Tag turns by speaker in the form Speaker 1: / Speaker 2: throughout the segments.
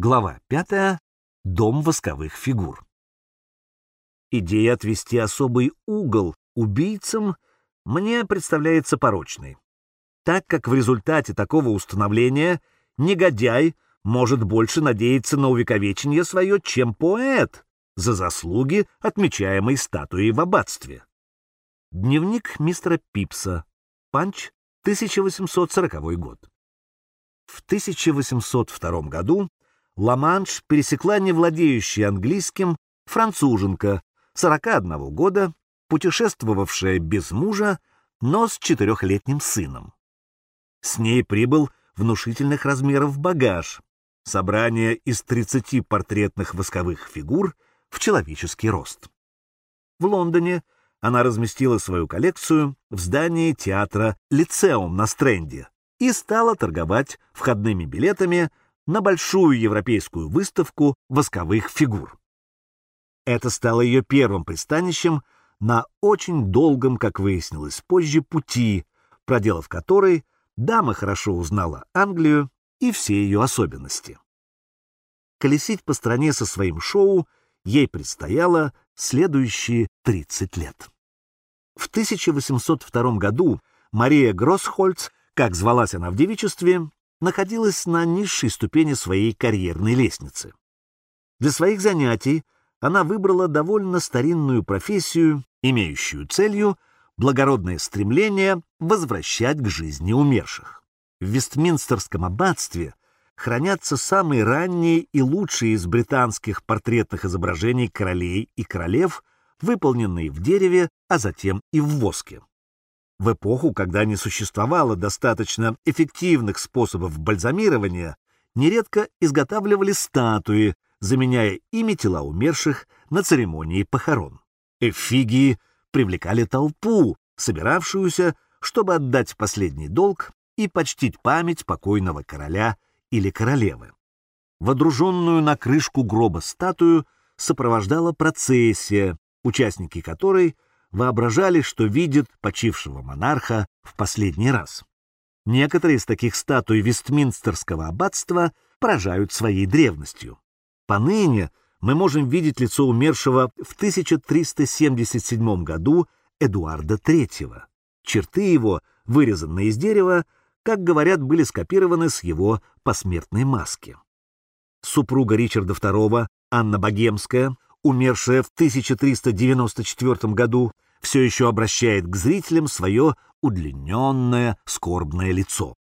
Speaker 1: Глава 5. Дом восковых фигур. Идея отвести особый угол убийцам мне представляется порочной, так как в результате такого установления негодяй может больше надеяться на увековечение свое, чем поэт за заслуги, отмечаемой статуей в аббатстве. Дневник мистера Пипса. Панч, 1840 год. В 1802 году Ла-Манш пересекла не владеющая английским француженка 41 года, путешествовавшая без мужа, но с четырехлетним сыном. С ней прибыл внушительных размеров багаж, собрание из 30 портретных восковых фигур в человеческий рост. В Лондоне она разместила свою коллекцию в здании театра «Лицеум» на Стрэнде и стала торговать входными билетами на большую европейскую выставку восковых фигур. Это стало ее первым пристанищем на очень долгом, как выяснилось позже, пути, проделав который, дама хорошо узнала Англию и все ее особенности. Колесить по стране со своим шоу ей предстояло следующие 30 лет. В 1802 году Мария Гроссхольц, как звалась она в девичестве, находилась на низшей ступени своей карьерной лестницы. Для своих занятий она выбрала довольно старинную профессию, имеющую целью благородное стремление возвращать к жизни умерших. В Вестминстерском аббатстве хранятся самые ранние и лучшие из британских портретных изображений королей и королев, выполненные в дереве, а затем и в воске. В эпоху, когда не существовало достаточно эффективных способов бальзамирования, нередко изготавливали статуи, заменяя ими тела умерших на церемонии похорон. Эфигии привлекали толпу, собиравшуюся, чтобы отдать последний долг и почтить память покойного короля или королевы. Водруженную на крышку гроба статую сопровождала процессия, участники которой — воображали, что видят почившего монарха в последний раз. Некоторые из таких статуй Вестминстерского аббатства поражают своей древностью. Поныне мы можем видеть лицо умершего в 1377 году Эдуарда III. Черты его, вырезанные из дерева, как говорят, были скопированы с его посмертной маски. Супруга Ричарда II, Анна Богемская, умершая в 1394 году, все еще обращает к зрителям свое удлиненное скорбное лицо.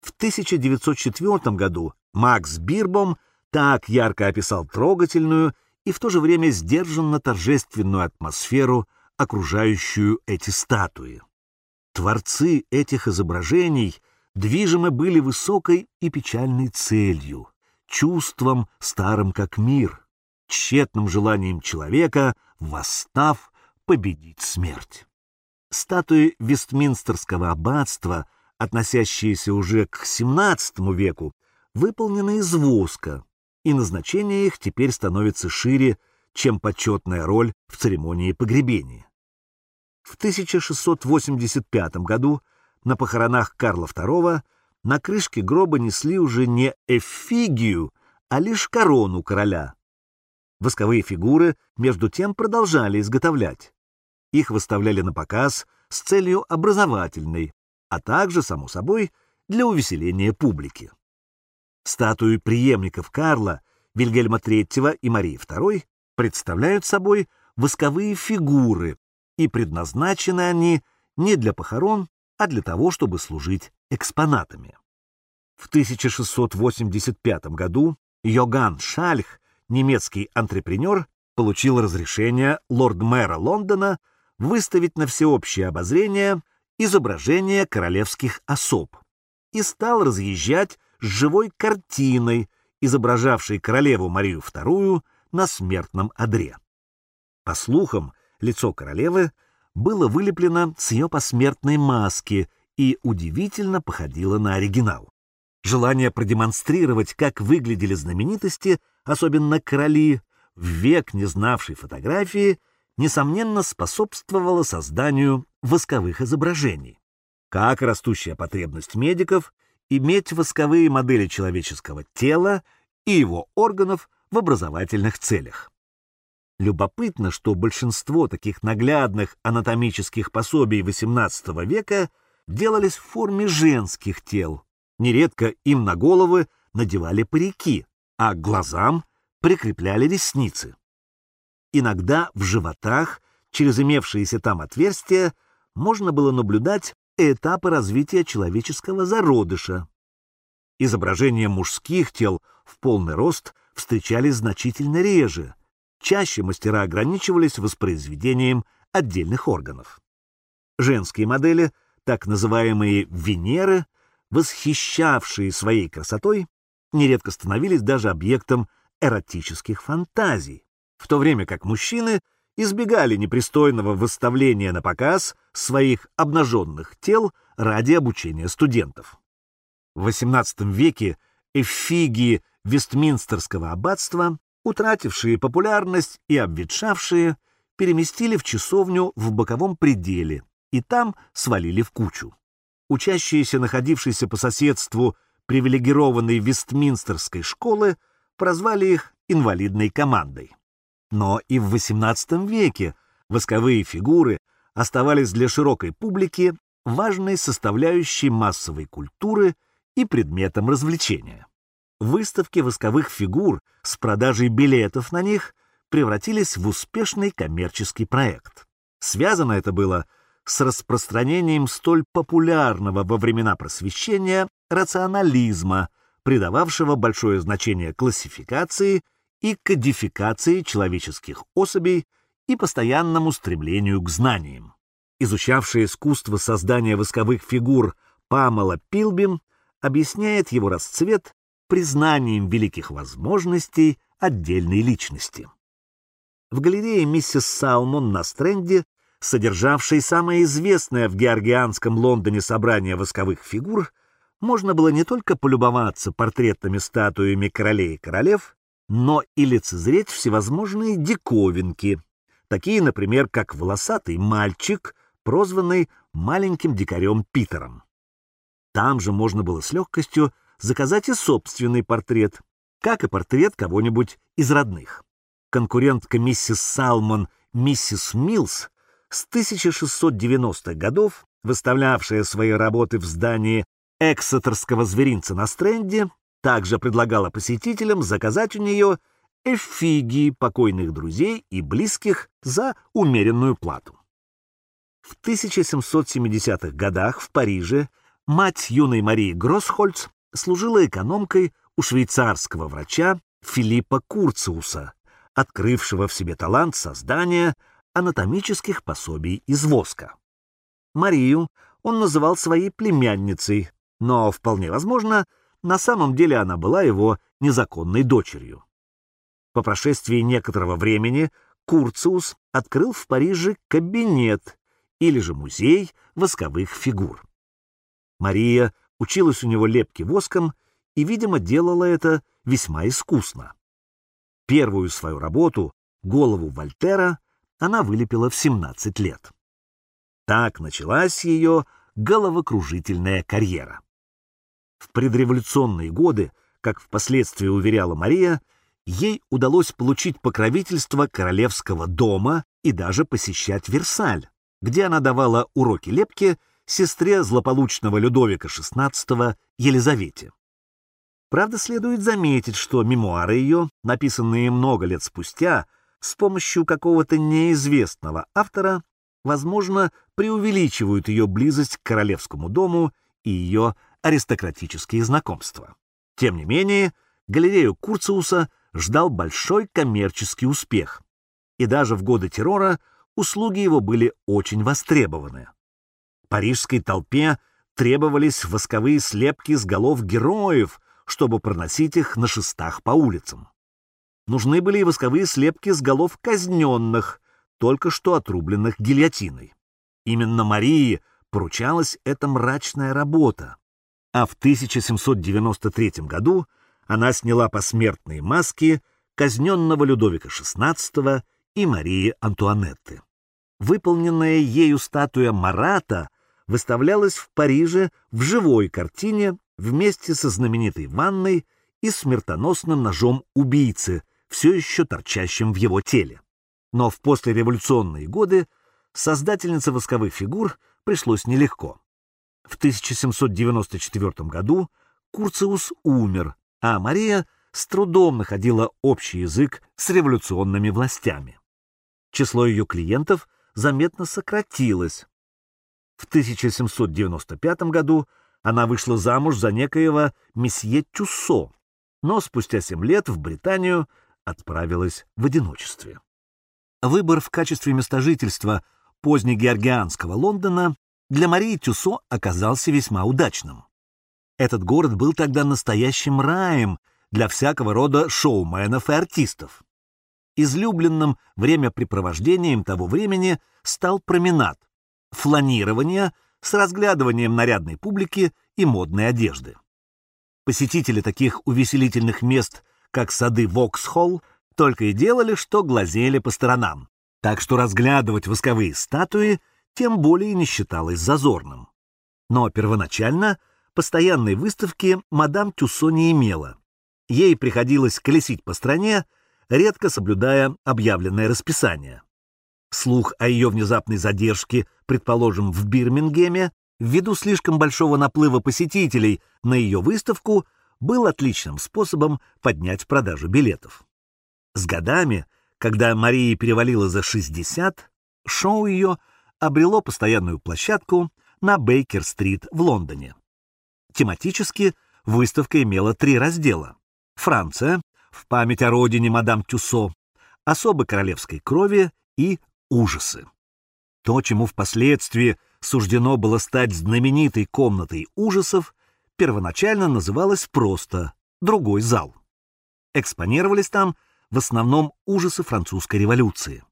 Speaker 1: В 1904 году Макс Бирбом так ярко описал трогательную и в то же время сдержанно-торжественную атмосферу, окружающую эти статуи. Творцы этих изображений движимы были высокой и печальной целью, чувством старым как мир, тщетным желанием человека, восстав, победить смерть. Статуи Вестминстерского аббатства, относящиеся уже к XVII веку, выполнены из воска, и назначение их теперь становится шире, чем почетная роль в церемонии погребения. В 1685 году на похоронах Карла II на крышке гроба несли уже не эфигию, а лишь корону короля, Восковые фигуры, между тем, продолжали изготовлять. Их выставляли на показ с целью образовательной, а также, само собой, для увеселения публики. Статуи преемников Карла, Вильгельма III и Марии II представляют собой восковые фигуры, и предназначены они не для похорон, а для того, чтобы служить экспонатами. В 1685 году Йоган Шальх немецкий антрепренер получил разрешение лорд-мэра Лондона выставить на всеобщее обозрение изображение королевских особ и стал разъезжать с живой картиной, изображавшей королеву Марию II на смертном одре. По слухам, лицо королевы было вылеплено с ее посмертной маски и удивительно походило на оригинал. Желание продемонстрировать, как выглядели знаменитости, особенно короли, в век не знавшей фотографии, несомненно способствовало созданию восковых изображений. Как растущая потребность медиков иметь восковые модели человеческого тела и его органов в образовательных целях. Любопытно, что большинство таких наглядных анатомических пособий XVIII века делались в форме женских тел. Нередко им на головы надевали парики, а к глазам прикрепляли ресницы. Иногда в животах, через имевшиеся там отверстия, можно было наблюдать этапы развития человеческого зародыша. Изображения мужских тел в полный рост встречались значительно реже. Чаще мастера ограничивались воспроизведением отдельных органов. Женские модели, так называемые Венеры, восхищавшие своей красотой, нередко становились даже объектом эротических фантазий, в то время как мужчины избегали непристойного выставления на показ своих обнаженных тел ради обучения студентов. В XVIII веке эфигии Вестминстерского аббатства, утратившие популярность и обветшавшие, переместили в часовню в боковом пределе и там свалили в кучу. Учащиеся, находившиеся по соседству привилегированной Вестминстерской школы, прозвали их инвалидной командой. Но и в XVIII веке восковые фигуры оставались для широкой публики важной составляющей массовой культуры и предметом развлечения. Выставки восковых фигур с продажей билетов на них превратились в успешный коммерческий проект. Связано это было с распространением столь популярного во времена просвещения рационализма, придававшего большое значение классификации и кодификации человеческих особей и постоянному стремлению к знаниям. Изучавшая искусство создания восковых фигур Памела Пилбин объясняет его расцвет признанием великих возможностей отдельной личности. В галерее миссис Салмон на Стрэнде, содержавшей самое известное в георгианском Лондоне собрание восковых фигур, можно было не только полюбоваться портретными статуями королей и королев, но и лицезреть всевозможные диковинки, такие, например, как волосатый мальчик, прозванный маленьким дикарем Питером. Там же можно было с легкостью заказать и собственный портрет, как и портрет кого-нибудь из родных. Конкурентка миссис Салмон, миссис Милс, с 1690-х годов, выставлявшая свои работы в здании Эксетерского зверинца на Стрэнде, также предлагала посетителям заказать у нее эфигии покойных друзей и близких за умеренную плату. В 1770-х годах в Париже мать юной Марии Гроссхольц служила экономкой у швейцарского врача Филиппа Курциуса, открывшего в себе талант создания анатомических пособий из воска. Марию он называл своей племянницей, но, вполне возможно, на самом деле она была его незаконной дочерью. По прошествии некоторого времени Курциус открыл в Париже кабинет или же музей восковых фигур. Мария училась у него лепке воском и, видимо, делала это весьма искусно. Первую свою работу, голову Вольтера, она вылепила в 17 лет. Так началась ее головокружительная карьера. В предреволюционные годы, как впоследствии уверяла Мария, ей удалось получить покровительство королевского дома и даже посещать Версаль, где она давала уроки лепки сестре злополучного Людовика XVI Елизавете. Правда, следует заметить, что мемуары ее, написанные много лет спустя, с помощью какого-то неизвестного автора, возможно, преувеличивают ее близость к королевскому дому и ее аристократические знакомства. Тем не менее, галерею Курциуса ждал большой коммерческий успех, и даже в годы террора услуги его были очень востребованы. Парижской толпе требовались восковые слепки с голов героев, чтобы проносить их на шестах по улицам. Нужны были и восковые слепки с голов казненных, только что отрубленных гильотиной. Именно Марии поручалась эта мрачная работа, а в 1793 году она сняла посмертные маски казненного Людовика XVI и Марии Антуанетты. Выполненная ею статуя Марата выставлялась в Париже в живой картине вместе со знаменитой ванной и смертоносным ножом убийцы, все еще торчащим в его теле. Но в послереволюционные годы создательнице восковых фигур пришлось нелегко. В 1794 году Курциус умер, а Мария с трудом находила общий язык с революционными властями. Число ее клиентов заметно сократилось. В 1795 году она вышла замуж за некоего месье Тюссо, но спустя семь лет в Британию отправилась в одиночестве. Выбор в качестве места жительства позднегеоргианского Лондона для Марии Тюссо оказался весьма удачным. Этот город был тогда настоящим раем для всякого рода шоуменов и артистов. Излюбленным времяпрепровождением того времени стал променад, фланирование с разглядыванием нарядной публики и модной одежды. Посетители таких увеселительных мест, как сады Воксхолл, только и делали, что глазели по сторонам, так что разглядывать восковые статуи тем более не считалось зазорным. Но первоначально постоянной выставки мадам Тюссо не имела. Ей приходилось колесить по стране, редко соблюдая объявленное расписание. Слух о ее внезапной задержке, предположим, в Бирмингеме, ввиду слишком большого наплыва посетителей на ее выставку, был отличным способом поднять продажу билетов. С годами, когда Марии перевалила за 60, шоу ее обрело постоянную площадку на Бейкер-стрит в Лондоне. Тематически выставка имела три раздела. Франция, в память о родине мадам Тюссо, особо королевской крови и ужасы. То, чему впоследствии суждено было стать знаменитой комнатой ужасов, первоначально называлось просто «другой зал». Экспонировались там в основном ужасы французской революции.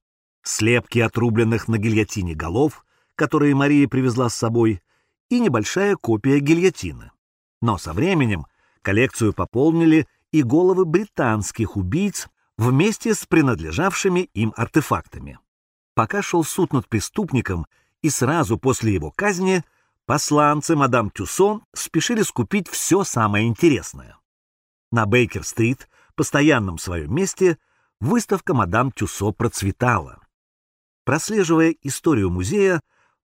Speaker 1: Слепки отрубленных на гильотине голов, которые Мария привезла с собой, и небольшая копия гильотины. Но со временем коллекцию пополнили и головы британских убийц вместе с принадлежавшими им артефактами пока шел суд над преступником, и сразу после его казни посланцы мадам Тюсон спешили скупить все самое интересное. На Бейкер-стрит, постоянном своем месте, выставка мадам Тюсо процветала. Прослеживая историю музея,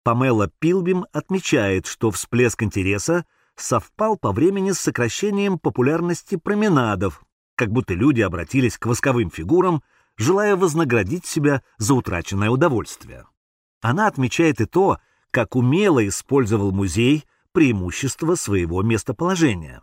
Speaker 1: Памела Пилбим отмечает, что всплеск интереса совпал по времени с сокращением популярности променадов, как будто люди обратились к восковым фигурам желая вознаградить себя за утраченное удовольствие. Она отмечает и то, как умело использовал музей преимущество своего местоположения.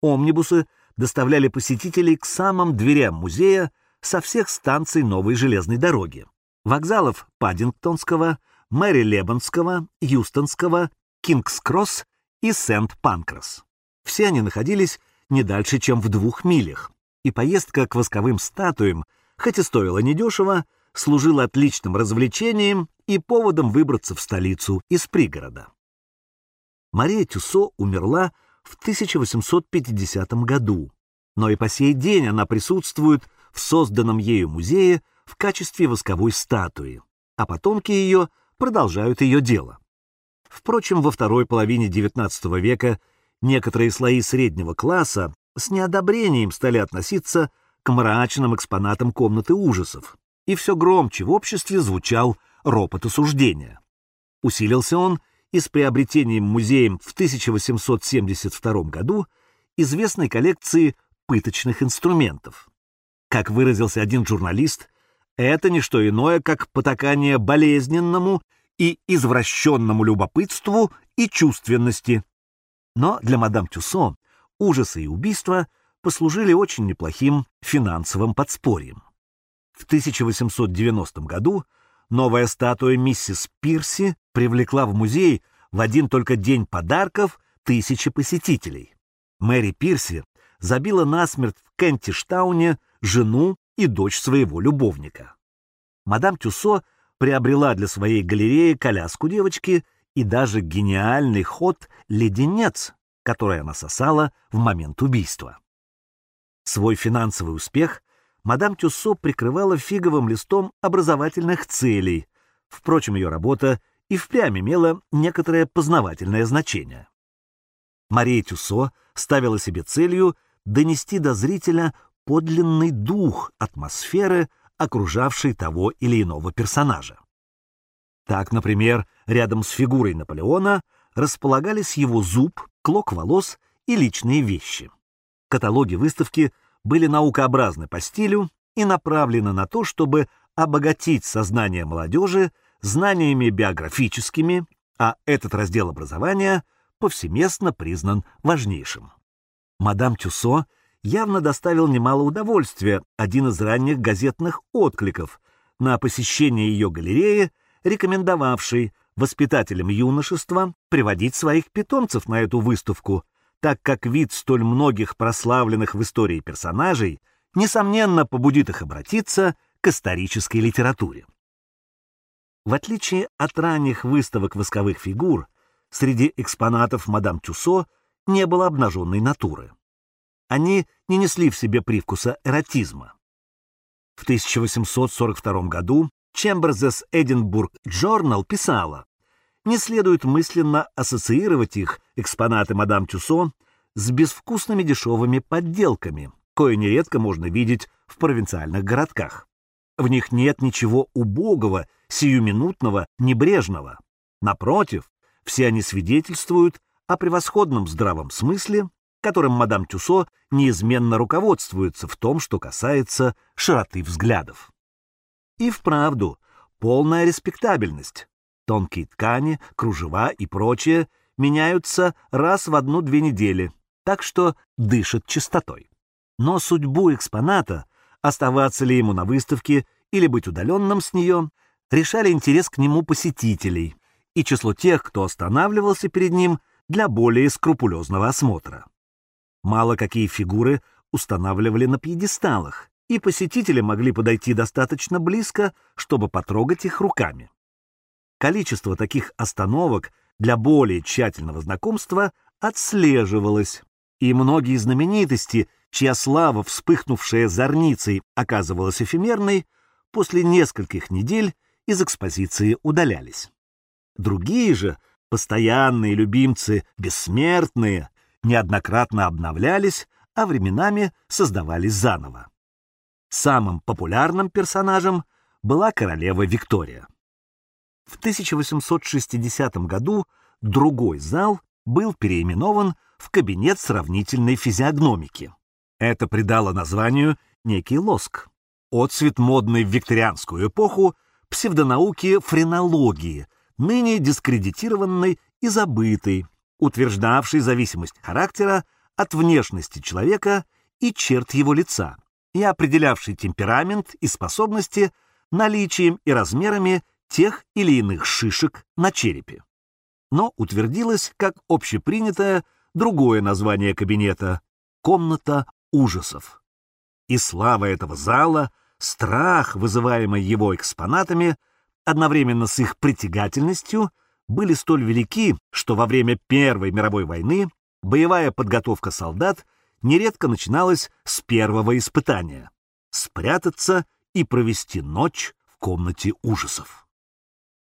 Speaker 1: Омнибусы доставляли посетителей к самым дверям музея со всех станций новой железной дороги. Вокзалов Паддингтонского, Мэри Лебанского, Юстонского, Кингс-Кросс и Сент-Панкрас. Все они находились не дальше, чем в двух милях, и поездка к восковым статуям хоть и стоило недешево, служил отличным развлечением и поводом выбраться в столицу из пригорода. Мария Тюсо умерла в 1850 году, но и по сей день она присутствует в созданном ею музее в качестве восковой статуи, а потомки ее продолжают ее дело. Впрочем, во второй половине XIX века некоторые слои среднего класса с неодобрением стали относиться к мрачным экспонатам комнаты ужасов, и все громче в обществе звучал ропот осуждения. Усилился он и с приобретением музеем в 1872 году известной коллекции пыточных инструментов. Как выразился один журналист, это не что иное, как потакание болезненному и извращенному любопытству и чувственности. Но для мадам Тюсо ужасы и убийства послужили очень неплохим финансовым подспорьем. В 1890 году новая статуя миссис Пирси привлекла в музей в один только день подарков тысячи посетителей. Мэри Пирси забила насмерть в Кентиштауне жену и дочь своего любовника. Мадам Тюсо приобрела для своей галереи коляску девочки и даже гениальный ход «Леденец», который она сосала в момент убийства. Свой финансовый успех мадам Тюссо прикрывала фиговым листом образовательных целей. Впрочем, ее работа и впрямь имела некоторое познавательное значение. Мария Тюссо ставила себе целью донести до зрителя подлинный дух атмосферы, окружавшей того или иного персонажа. Так, например, рядом с фигурой Наполеона располагались его зуб, клок волос и личные вещи. Каталоги выставки были наукообразны по стилю и направлены на то, чтобы обогатить сознание молодежи знаниями биографическими, а этот раздел образования повсеместно признан важнейшим. Мадам Тюсо явно доставил немало удовольствия один из ранних газетных откликов на посещение ее галереи, рекомендовавший воспитателям юношества приводить своих питомцев на эту выставку, так как вид столь многих прославленных в истории персонажей несомненно побудит их обратиться к исторической литературе. В отличие от ранних выставок восковых фигур, среди экспонатов мадам Тюсо не было обнаженной натуры. Они не несли в себе привкуса эротизма. В 1842 году Чемберзес Эдинбург Джорнал писала, не следует мысленно ассоциировать их, экспонаты мадам Тюсо, с безвкусными дешевыми подделками, кое нередко можно видеть в провинциальных городках. В них нет ничего убогого, сиюминутного, небрежного. Напротив, все они свидетельствуют о превосходном здравом смысле, которым мадам Тюсо неизменно руководствуется в том, что касается широты взглядов. И вправду, полная респектабельность. Тонкие ткани, кружева и прочее меняются раз в одну-две недели, так что дышат чистотой. Но судьбу экспоната, оставаться ли ему на выставке или быть удаленным с нее, решали интерес к нему посетителей и число тех, кто останавливался перед ним для более скрупулезного осмотра. Мало какие фигуры устанавливали на пьедесталах, и посетители могли подойти достаточно близко, чтобы потрогать их руками. Количество таких остановок для более тщательного знакомства отслеживалось, и многие знаменитости, чья слава, вспыхнувшая зорницей, оказывалась эфемерной, после нескольких недель из экспозиции удалялись. Другие же, постоянные любимцы, бессмертные, неоднократно обновлялись, а временами создавались заново. Самым популярным персонажем была королева Виктория. В 1860 году другой зал был переименован в кабинет сравнительной физиогномики. Это придало названию некий лоск. Отцвет модной в викторианскую эпоху псевдонауки френологии, ныне дискредитированной и забытой, утверждавшей зависимость характера от внешности человека и черт его лица, и определявший темперамент и способности наличием и размерами тех или иных шишек на черепе. Но утвердилось как общепринятое другое название кабинета — комната ужасов. И слава этого зала, страх, вызываемый его экспонатами, одновременно с их притягательностью, были столь велики, что во время Первой мировой войны боевая подготовка солдат — нередко начиналось с первого испытания — спрятаться и провести ночь в комнате ужасов.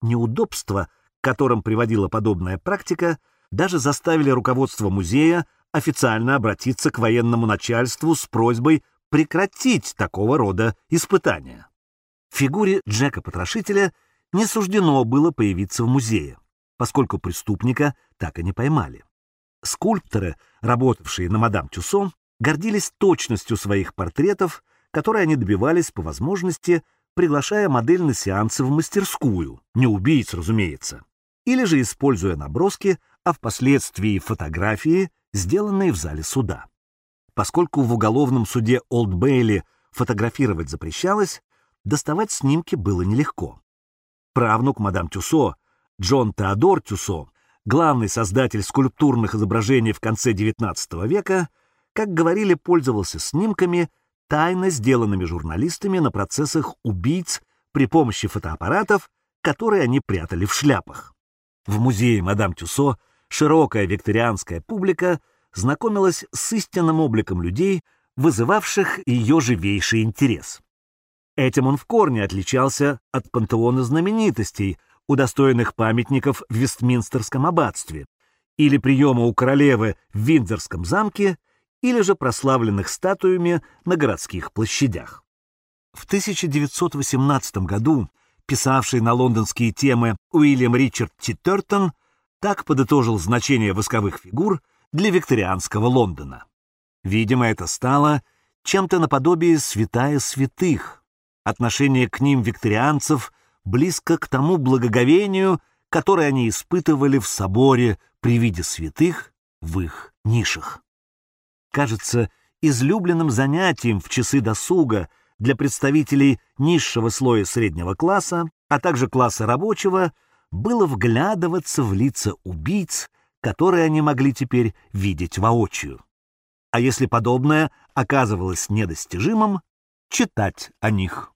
Speaker 1: Неудобства, к которым приводила подобная практика, даже заставили руководство музея официально обратиться к военному начальству с просьбой прекратить такого рода испытания. Фигуре Джека-потрошителя не суждено было появиться в музее, поскольку преступника так и не поймали. Скульпторы, работавшие на мадам Тюсон, гордились точностью своих портретов, которые они добивались по возможности, приглашая модель на сеансы в мастерскую, не убийц, разумеется, или же используя наброски, а впоследствии фотографии, сделанные в зале суда. Поскольку в уголовном суде Олд Бейли фотографировать запрещалось, доставать снимки было нелегко. Правнук мадам Тюсо, Джон Теодор Тюсо, главный создатель скульптурных изображений в конце XIX века, как говорили, пользовался снимками, тайно сделанными журналистами на процессах убийц при помощи фотоаппаратов, которые они прятали в шляпах. В музее мадам Тюсо широкая викторианская публика знакомилась с истинным обликом людей, вызывавших ее живейший интерес. Этим он в корне отличался от пантеона знаменитостей, удостоенных памятников в Вестминстерском аббатстве, или приема у королевы в Виндзорском замке, или же прославленных статуями на городских площадях. В 1918 году писавший на лондонские темы Уильям Ричард Титтертон так подытожил значение восковых фигур для викторианского Лондона. Видимо, это стало чем-то наподобие святая святых. Отношение к ним викторианцев близко к тому благоговению, которое они испытывали в соборе при виде святых в их нишах. Кажется, излюбленным занятием в часы досуга для представителей низшего слоя среднего класса, а также класса рабочего, было вглядываться в лица убийц, которые они могли теперь видеть воочию. А если подобное оказывалось недостижимым, читать о них.